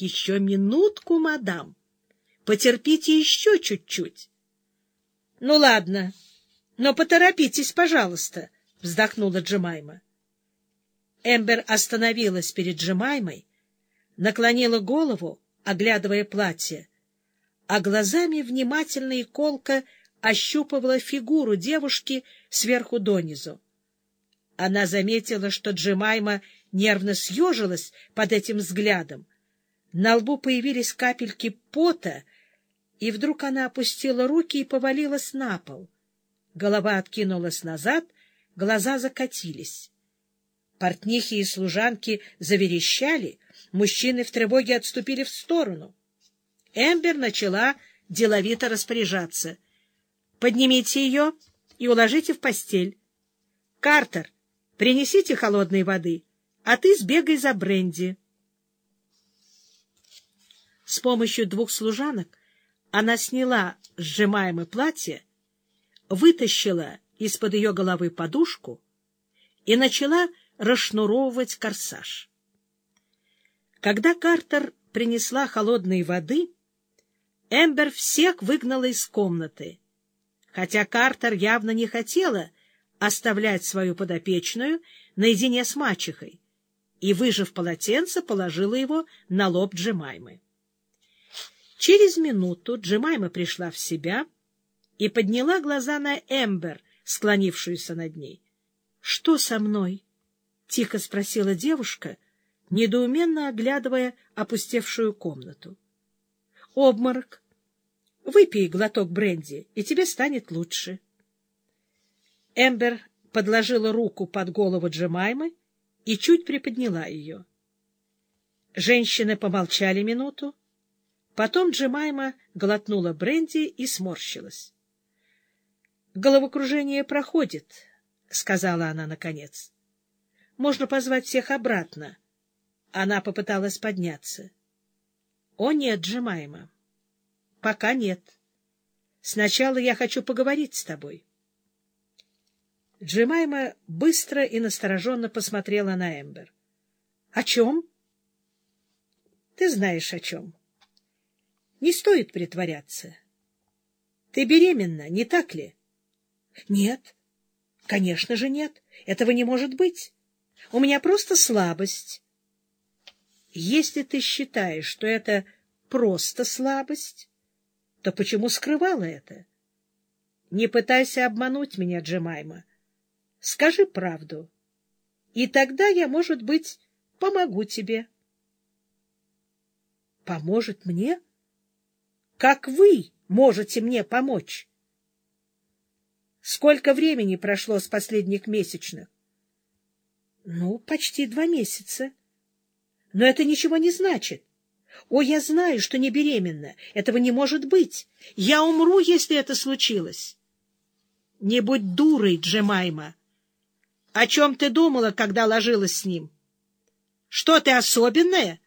Еще минутку, мадам. Потерпите еще чуть-чуть. — Ну, ладно, но поторопитесь, пожалуйста, — вздохнула Джемайма. Эмбер остановилась перед Джемаймой, наклонила голову, оглядывая платье, а глазами внимательно и колко ощупывала фигуру девушки сверху донизу. Она заметила, что Джемайма нервно съежилась под этим взглядом. На лбу появились капельки пота, и вдруг она опустила руки и повалилась на пол. Голова откинулась назад, глаза закатились. Портнихи и служанки заверещали, мужчины в тревоге отступили в сторону. Эмбер начала деловито распоряжаться. — Поднимите ее и уложите в постель. — Картер, принесите холодной воды, а ты сбегай за бренди. С помощью двух служанок она сняла сжимаемое платье, вытащила из-под ее головы подушку и начала расшнуровывать корсаж. Когда Картер принесла холодной воды, Эмбер всех выгнала из комнаты, хотя Картер явно не хотела оставлять свою подопечную наедине с мачехой, и, выжив полотенце, положила его на лоб Джемаймы. Через минуту Джемайма пришла в себя и подняла глаза на Эмбер, склонившуюся над ней. — Что со мной? — тихо спросила девушка, недоуменно оглядывая опустевшую комнату. — Обморок. Выпей глоток бренди, и тебе станет лучше. Эмбер подложила руку под голову Джемаймы и чуть приподняла ее. Женщины помолчали минуту, Потом Джемайма глотнула бренди и сморщилась. — Головокружение проходит, — сказала она наконец. — Можно позвать всех обратно. Она попыталась подняться. — О, нет, Джемайма. — Пока нет. Сначала я хочу поговорить с тобой. Джемайма быстро и настороженно посмотрела на Эмбер. — О чем? — Ты знаешь, о чем. — не стоит притворяться. Ты беременна, не так ли? Нет. Конечно же нет. Этого не может быть. У меня просто слабость. Если ты считаешь, что это просто слабость, то почему скрывала это? Не пытайся обмануть меня, Джемайма. Скажи правду. И тогда я, может быть, помогу тебе. Поможет мне? — как вы можете мне помочь? Сколько времени прошло с последних месячных? Ну, почти два месяца. Но это ничего не значит. О, я знаю, что не беременна. Этого не может быть. Я умру, если это случилось. Не будь дурой, Джемайма. О чем ты думала, когда ложилась с ним? Что ты особенная?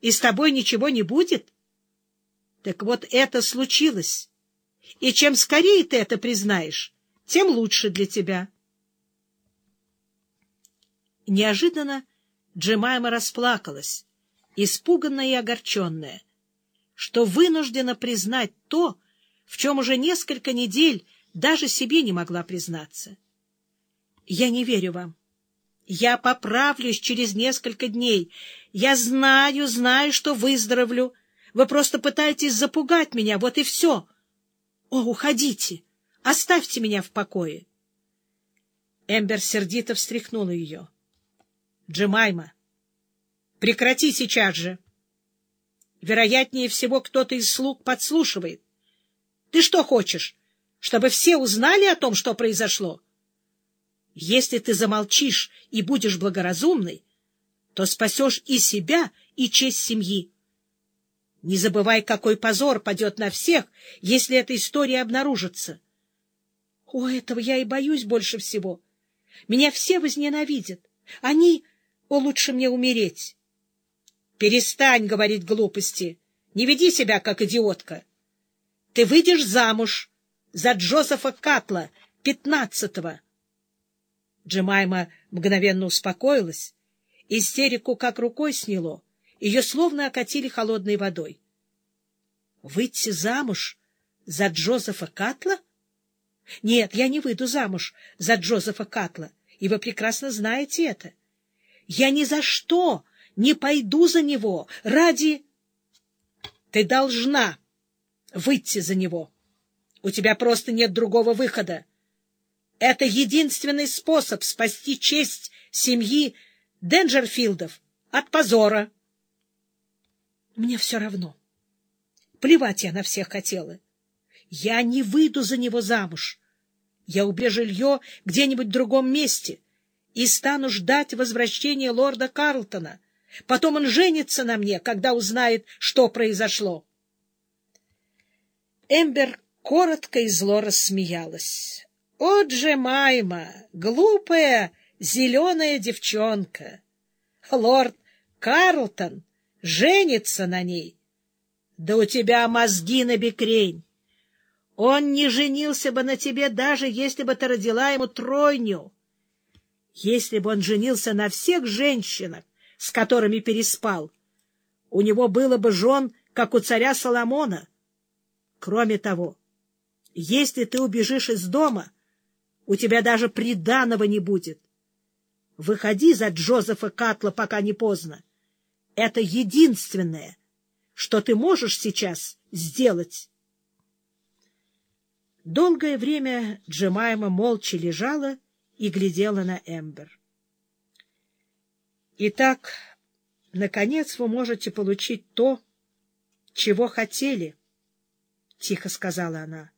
И с тобой ничего не будет? Так вот это случилось. И чем скорее ты это признаешь, тем лучше для тебя. Неожиданно Джемайма расплакалась, испуганная и огорченная, что вынуждена признать то, в чем уже несколько недель даже себе не могла признаться. — Я не верю вам. Я поправлюсь через несколько дней. Я знаю, знаю, что выздоровлю, — вы просто пытаетесь запугать меня, вот и все. О, уходите! Оставьте меня в покое!» Эмбер сердито встряхнула ее. «Джемайма, прекрати сейчас же! Вероятнее всего, кто-то из слуг подслушивает. Ты что хочешь, чтобы все узнали о том, что произошло? Если ты замолчишь и будешь благоразумной, то спасешь и себя, и честь семьи. Не забывай, какой позор падет на всех, если эта история обнаружится. О, этого я и боюсь больше всего. Меня все возненавидят. Они... О, лучше мне умереть. Перестань говорить глупости. Не веди себя, как идиотка. Ты выйдешь замуж за Джозефа Катла, пятнадцатого. Джемайма мгновенно успокоилась, истерику как рукой сняло, ее словно окатили холодной водой. Выйти замуж за Джозефа Катла? Нет, я не выйду замуж за Джозефа Катла, и вы прекрасно знаете это. Я ни за что не пойду за него ради... Ты должна выйти за него. У тебя просто нет другого выхода. Это единственный способ спасти честь семьи Денджерфилдов от позора. Мне все равно. Плевать я на всех хотела. Я не выйду за него замуж. Я убежу жилье где-нибудь в другом месте и стану ждать возвращения лорда Карлтона. Потом он женится на мне, когда узнает, что произошло. Эмбер коротко и зло рассмеялась. — О, Джемайма, глупая зеленая девчонка! Лорд Карлтон женится на ней. Да у тебя мозги на бекрень. Он не женился бы на тебе, даже если бы ты родила ему тройню. Если бы он женился на всех женщинах, с которыми переспал, у него было бы жен, как у царя Соломона. Кроме того, если ты убежишь из дома, у тебя даже приданого не будет. Выходи за Джозефа Катла, пока не поздно. Это единственное, что ты можешь сейчас сделать. Долгое время Джемайма молча лежала и глядела на Эмбер. Итак, наконец вы можете получить то, чего хотели, — тихо сказала она.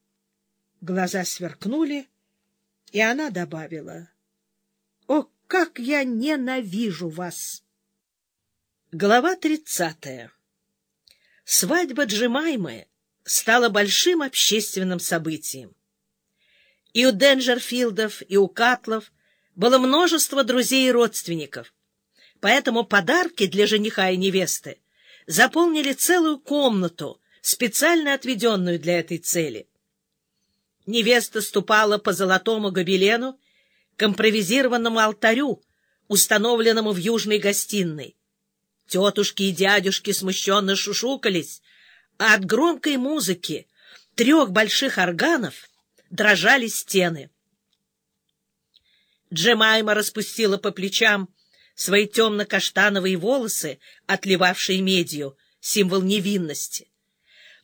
Глаза сверкнули, и она добавила. — О, как я ненавижу вас! Глава тридцатая Свадьба Джимаймы стала большим общественным событием. И у Денджерфилдов, и у Катлов было множество друзей и родственников, поэтому подарки для жениха и невесты заполнили целую комнату, специально отведенную для этой цели. Невеста ступала по золотому гобелену к алтарю, установленному в южной гостиной. Тетушки и дядюшки смущенно шушукались, а от громкой музыки трех больших органов дрожали стены. Джемайма распустила по плечам свои темно-каштановые волосы, отливавшие медью, символ невинности.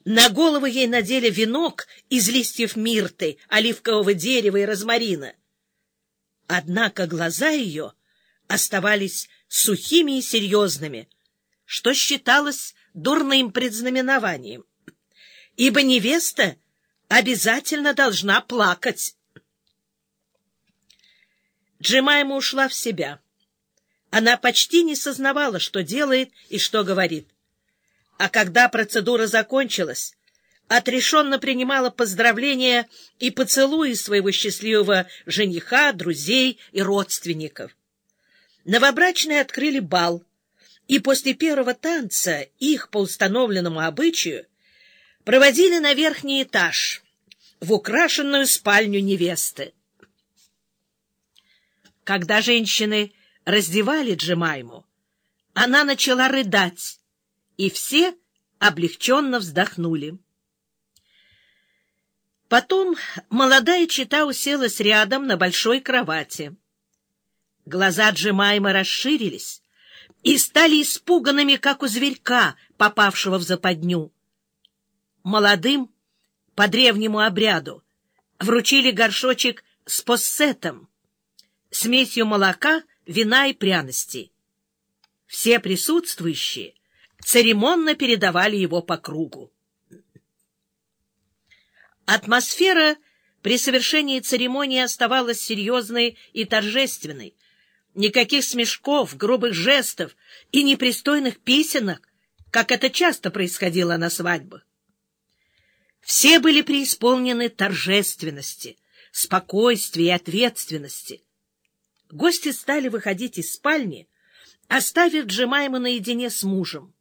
На голову ей надели венок из листьев мирты, оливкового дерева и розмарина. Однако глаза ее оставались сухими и серьезными, что считалось дурным предзнаменованием, ибо невеста обязательно должна плакать. Джемайма ушла в себя. Она почти не сознавала, что делает и что говорит. А когда процедура закончилась, отрешенно принимала поздравления и поцелуи своего счастливого жениха, друзей и родственников. Новобрачные открыли бал, и после первого танца их, по установленному обычаю, проводили на верхний этаж, в украшенную спальню невесты. Когда женщины раздевали Джемайму, она начала рыдать, и все облегченно вздохнули. Потом молодая чита уселась рядом на большой кровати. Глаза Джемайма расширились и стали испуганными, как у зверька, попавшего в западню. Молодым, по древнему обряду, вручили горшочек с поссетом, смесью молока, вина и пряностей. Все присутствующие церемонно передавали его по кругу. Атмосфера при совершении церемонии оставалась серьезной и торжественной, Никаких смешков, грубых жестов и непристойных песенок, как это часто происходило на свадьбах. Все были преисполнены торжественности, спокойствия и ответственности. Гости стали выходить из спальни, оставив Джемайму наедине с мужем.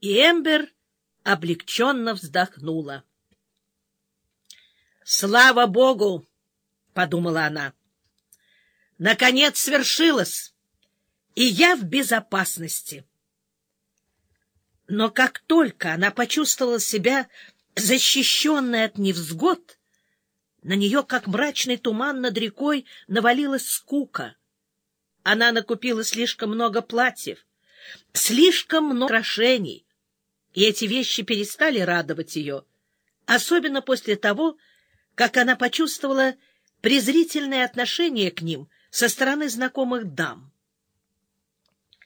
И Эмбер облегченно вздохнула. «Слава Богу!» — подумала она. Наконец свершилось, и я в безопасности. Но как только она почувствовала себя защищенной от невзгод, на нее, как мрачный туман над рекой, навалилась скука. Она накупила слишком много платьев, слишком много украшений, и эти вещи перестали радовать ее, особенно после того, как она почувствовала презрительное отношение к ним со стороны знакомых дам.